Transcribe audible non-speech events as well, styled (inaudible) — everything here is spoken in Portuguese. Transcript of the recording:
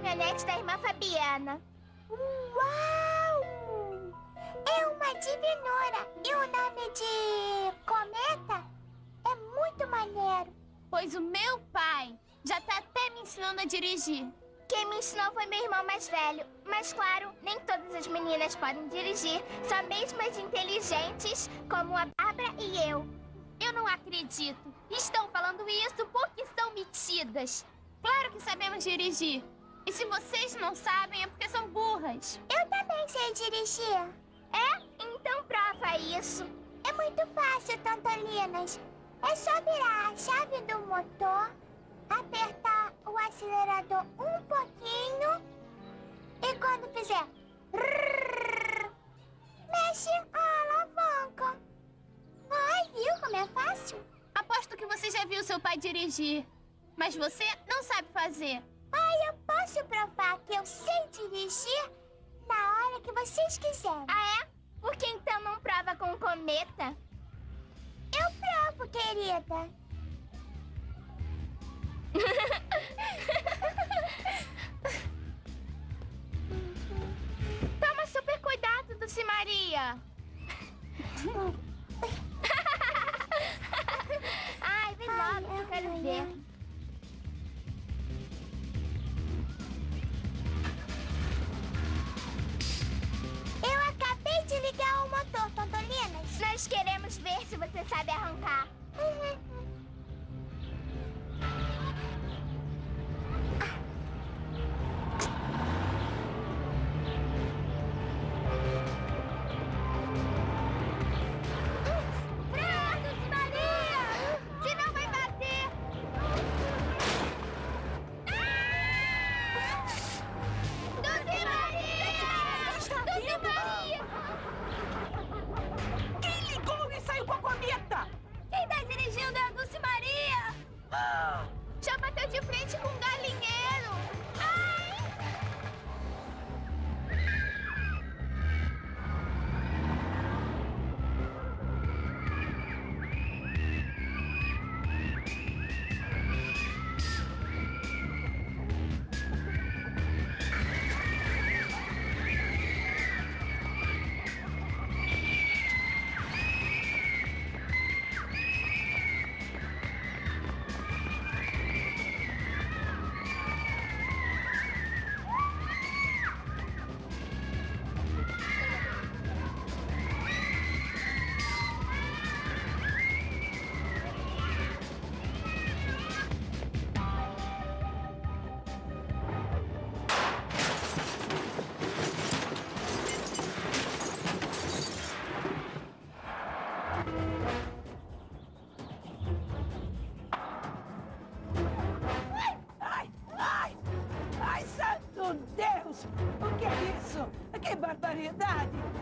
caminhonete da irmã Fabiana. Uau! É uma divinora. E o nome de cometa é muito maneiro. Pois o meu pai já tá até me ensinando a dirigir. Quem me ensinou foi meu irmão mais velho. Mas claro, nem todas as meninas podem dirigir, só mesmo as inteligentes, como a Bárbara e eu. Eu não acredito. Estão falando isso porque são metidas. Claro que sabemos dirigir. E se vocês não sabem, é porque são burras. Eu também sei dirigir. É? Então prova isso. É muito fácil, Tantolinas. É só virar a chave do motor, apertar o acelerador um pouquinho e quando fizer rrr, mexe a alavanca. Ai, viu como é fácil? Aposto que você já viu seu pai dirigir. Mas você não sabe fazer. Ai, eu posso provar que eu sei dirigir na hora que vocês quiserem. Ah, é? Por que então não prova com o cometa? Eu provo, querida. (laughs) Toma super cuidado, Dulce Maria. (laughs) Just get Já bateu de frente com um galinheiro! barbaridade!